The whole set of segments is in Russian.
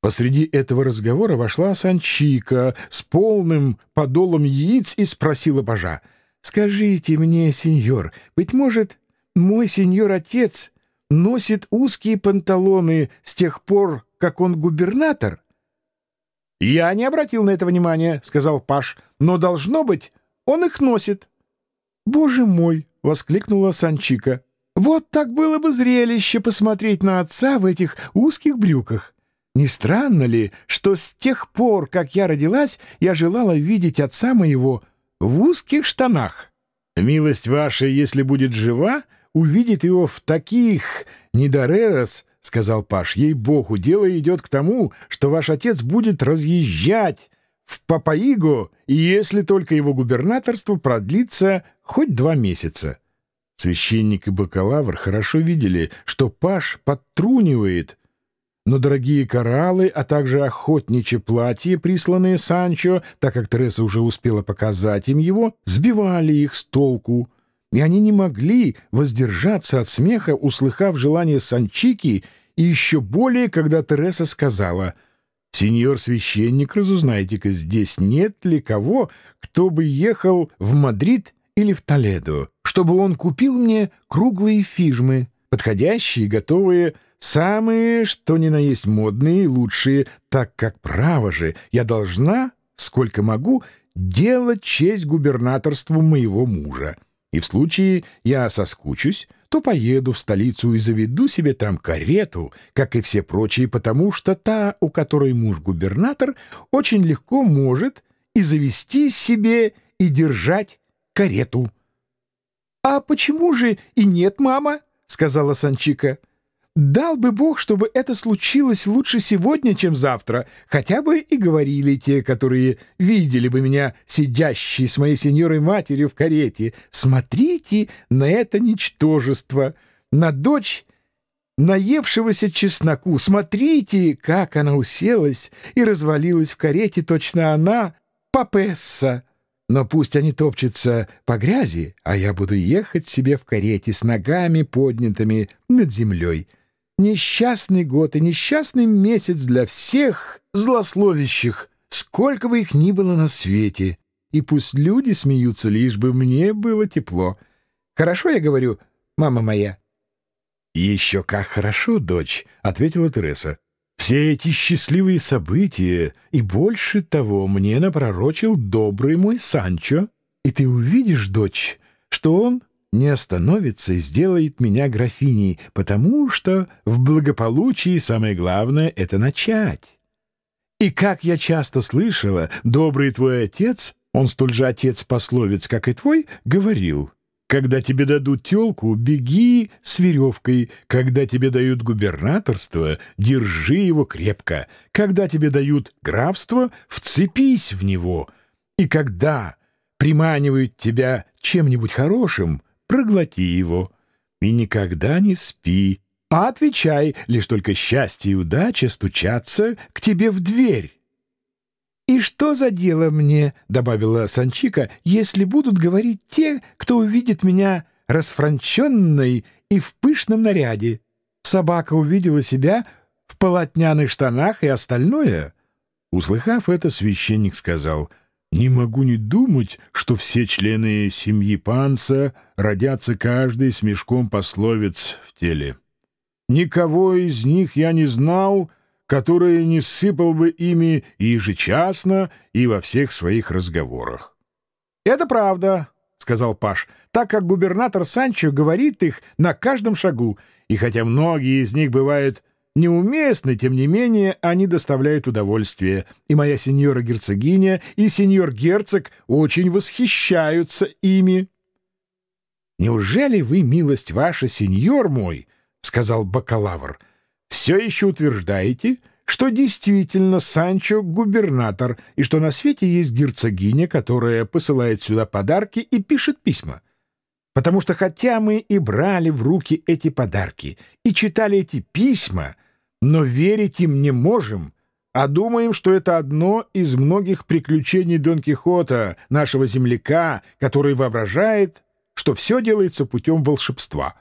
Посреди этого разговора вошла Санчика с полным подолом яиц и спросила пажа. «Скажите мне, сеньор, быть может, мой сеньор-отец носит узкие панталоны с тех пор, как он губернатор?» «Я не обратил на это внимания», — сказал паж, — «но, должно быть, он их носит». «Боже мой!» — воскликнула Санчика. «Вот так было бы зрелище посмотреть на отца в этих узких брюках». Не странно ли, что с тех пор, как я родилась, я желала видеть отца моего в узких штанах? Милость ваша, если будет жива, увидит его в таких недорерос, — сказал Паш. — Ей-богу, дело идет к тому, что ваш отец будет разъезжать в Папаиго, если только его губернаторство продлится хоть два месяца. Священник и бакалавр хорошо видели, что Паш подтрунивает но дорогие кораллы, а также охотничье платье, присланные Санчо, так как Тереса уже успела показать им его, сбивали их с толку, и они не могли воздержаться от смеха, услыхав желание Санчики, и еще более, когда Тереса сказала «Сеньор священник, разузнайте-ка, здесь нет ли кого, кто бы ехал в Мадрид или в Толедо, чтобы он купил мне круглые фижмы, подходящие, готовые Самые, что ни на есть модные и лучшие, так как, право же, я должна, сколько могу, делать честь губернаторству моего мужа. И в случае я соскучусь, то поеду в столицу и заведу себе там карету, как и все прочие, потому что та, у которой муж губернатор, очень легко может и завести себе, и держать карету. — А почему же и нет, мама? — сказала Санчика. — Дал бы Бог, чтобы это случилось лучше сегодня, чем завтра, хотя бы и говорили те, которые видели бы меня сидящей с моей сеньорой-матерью в карете. Смотрите на это ничтожество, на дочь наевшегося чесноку. Смотрите, как она уселась и развалилась в карете, точно она, папесса. Но пусть они топчутся по грязи, а я буду ехать себе в карете с ногами поднятыми над землей». Несчастный год и несчастный месяц для всех злословящих, сколько бы их ни было на свете. И пусть люди смеются, лишь бы мне было тепло. Хорошо я говорю, мама моя? — Еще как хорошо, дочь, — ответила Тереса. Все эти счастливые события и больше того мне напророчил добрый мой Санчо. И ты увидишь, дочь, что он не остановится и сделает меня графиней, потому что в благополучии самое главное — это начать. И как я часто слышала, добрый твой отец, он столь же отец-пословец, как и твой, говорил, «Когда тебе дадут телку, беги с веревкой. Когда тебе дают губернаторство, держи его крепко. Когда тебе дают графство, вцепись в него. И когда приманивают тебя чем-нибудь хорошим — проглоти его и никогда не спи, а отвечай, лишь только счастье и удача стучатся к тебе в дверь. «И что за дело мне, — добавила Санчика, — если будут говорить те, кто увидит меня расфранченной и в пышном наряде? Собака увидела себя в полотняных штанах и остальное». Услыхав это, священник сказал — не могу не думать, что все члены семьи Панца родятся каждый с мешком пословиц в теле. Никого из них я не знал, который не сыпал бы ими и ежечасно, и во всех своих разговорах. — Это правда, — сказал Паш, — так как губернатор Санчо говорит их на каждом шагу, и хотя многие из них бывают неуместны, тем не менее они доставляют удовольствие, и моя сеньора-герцогиня и сеньор-герцог очень восхищаются ими. «Неужели вы, милость ваша, сеньор мой, — сказал бакалавр, — все еще утверждаете, что действительно Санчо — губернатор, и что на свете есть герцогиня, которая посылает сюда подарки и пишет письма?» Потому что хотя мы и брали в руки эти подарки и читали эти письма, но верить им не можем, а думаем, что это одно из многих приключений Дон Кихота, нашего земляка, который воображает, что все делается путем волшебства.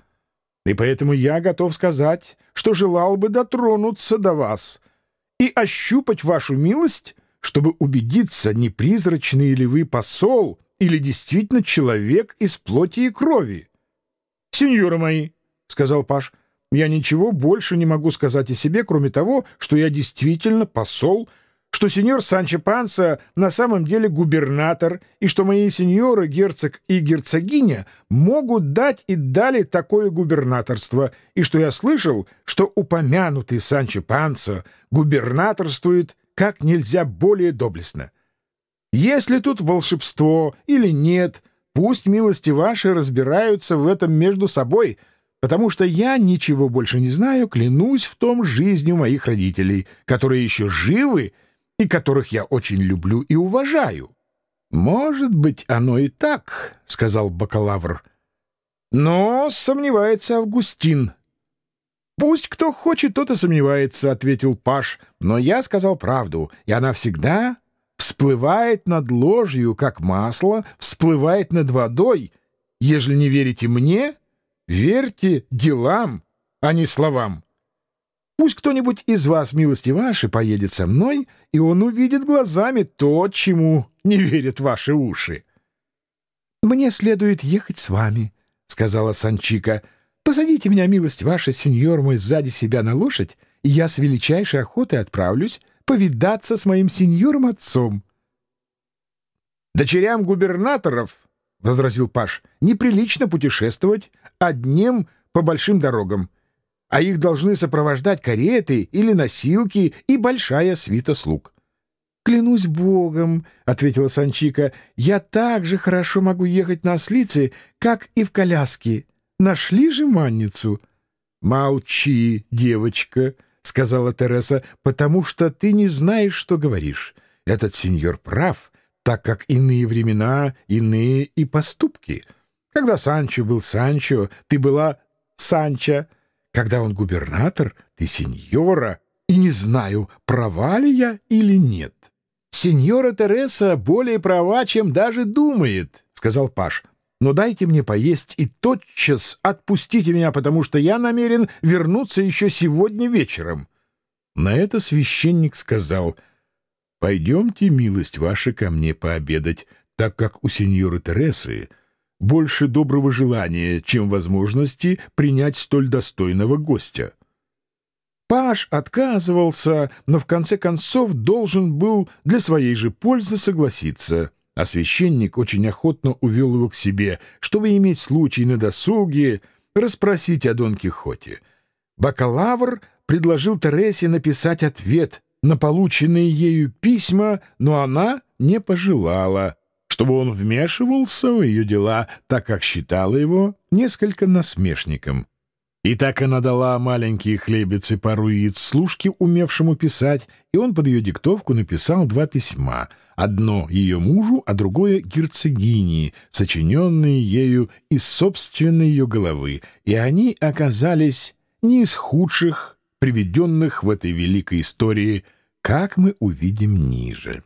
И поэтому я готов сказать, что желал бы дотронуться до вас и ощупать вашу милость, чтобы убедиться, не призрачный ли вы посол или действительно человек из плоти и крови. — Сеньоры мои, — сказал Паш, — я ничего больше не могу сказать о себе, кроме того, что я действительно посол что сеньор Санчо Панса на самом деле губернатор, и что мои сеньоры, герцог и герцогиня, могут дать и дали такое губернаторство, и что я слышал, что упомянутый Санчо Панса губернаторствует как нельзя более доблестно. Если тут волшебство или нет, пусть милости ваши разбираются в этом между собой, потому что я ничего больше не знаю, клянусь в том жизнью моих родителей, которые еще живы, и которых я очень люблю и уважаю. — Может быть, оно и так, — сказал бакалавр. — Но сомневается Августин. — Пусть кто хочет, тот и сомневается, — ответил Паш. Но я сказал правду, и она всегда всплывает над ложью, как масло всплывает над водой. Ежели не верите мне, верьте делам, а не словам. Пусть кто-нибудь из вас, милости ваши, поедет со мной, и он увидит глазами то, чему не верят ваши уши. — Мне следует ехать с вами, — сказала Санчика. — Посадите меня, милость ваша, сеньор мой, сзади себя на лошадь, и я с величайшей охотой отправлюсь повидаться с моим сеньором-отцом. — Дочерям губернаторов, — возразил Паш, — неприлично путешествовать одним по большим дорогам а их должны сопровождать кареты или носилки и большая свита слуг. «Клянусь богом», — ответила Санчика, — «я так же хорошо могу ехать на ослице, как и в коляске. Нашли же манницу?» «Молчи, девочка», — сказала Тереса, — «потому что ты не знаешь, что говоришь. Этот сеньор прав, так как иные времена, иные и поступки. Когда Санчо был Санчо, ты была Санча». Когда он губернатор, ты сеньора, и не знаю, права ли я или нет. — Сеньора Тереса более права, чем даже думает, — сказал Паш. — Но дайте мне поесть и тотчас отпустите меня, потому что я намерен вернуться еще сегодня вечером. На это священник сказал, — Пойдемте, милость ваша, ко мне пообедать, так как у сеньоры Тересы больше доброго желания, чем возможности принять столь достойного гостя. Паш отказывался, но в конце концов должен был для своей же пользы согласиться, а священник очень охотно увел его к себе, чтобы иметь случай на досуге расспросить о Дон Кихоте. Бакалавр предложил Тересе написать ответ на полученные ею письма, но она не пожелала — чтобы он вмешивался в ее дела, так как считала его несколько насмешником. И так она дала маленькие хлебицы пару яиц служке, умевшему писать, и он под ее диктовку написал два письма, одно ее мужу, а другое герцогине, сочиненные ею из собственной ее головы, и они оказались не из худших, приведенных в этой великой истории, как мы увидим ниже.